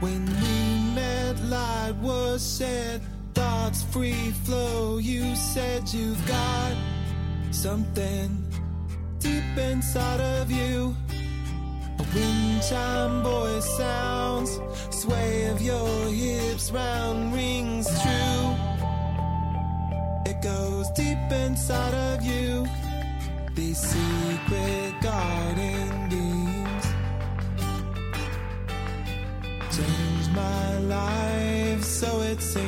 When we met, light was said, thoughts free flow. You said you've got something deep inside of you. A wind chime boy sounds, sway of your hips round rings true. It goes deep inside of you, the secret garden. sings my life, so it seems.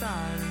sun.